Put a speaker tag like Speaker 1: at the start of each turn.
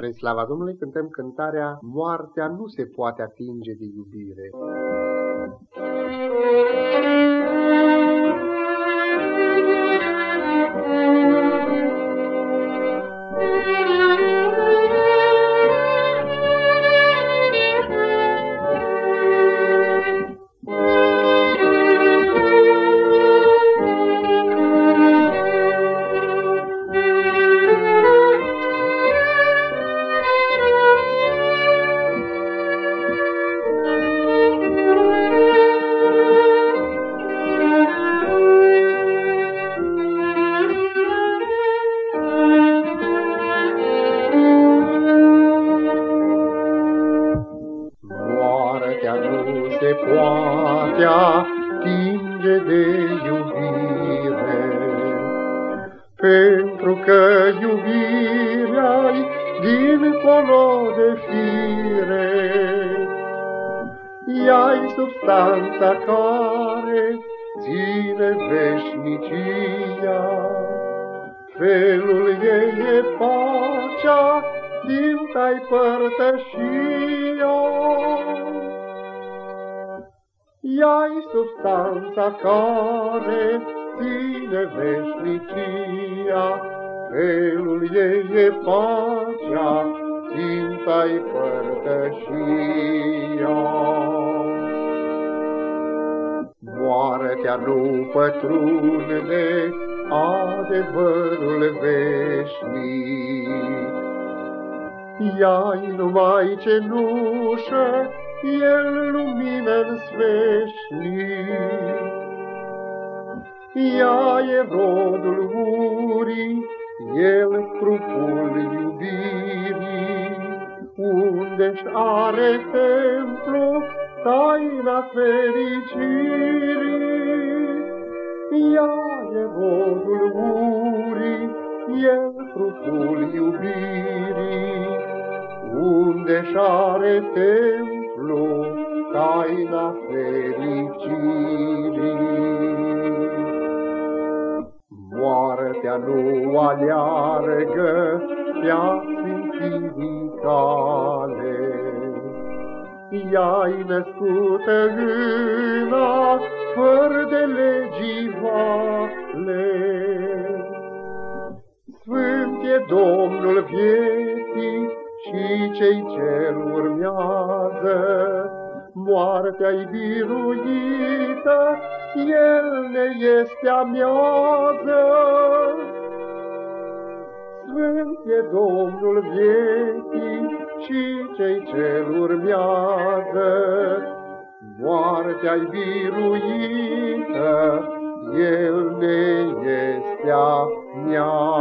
Speaker 1: Spre slava Domnului cântăm cântarea Moartea nu se poate atinge de iubire. Se poate atinge de iubire, pentru că iubirea dincolo de fire. Ea-i substanța care ține veșnicia, felul ei e pacea din tai părtășia ea substanța care ține veșnicia, felul ei e pacea, ținta-i părtășia. Moartea nu pătrunde adevărul veșnic, ea-i numai cenușă, el lumină sveșnic. Ea e rodul urii, el trupul iubirii, unde-și are templu taina fericirii. Ea e rodul urii, el trupul iubirii, unde-și are templu umplu taina fericirii. Moartea nu aleargă pe-a sfințirii cale, Ea-i născută în fără de legii vale. Sfânt e Domnul vieții, și cei ce urmează. Moartea-i biruită, El ne este amiază. Sfânt e Domnul vieții și cei ce urmează. Moartea-i biruită, El ne este amiază.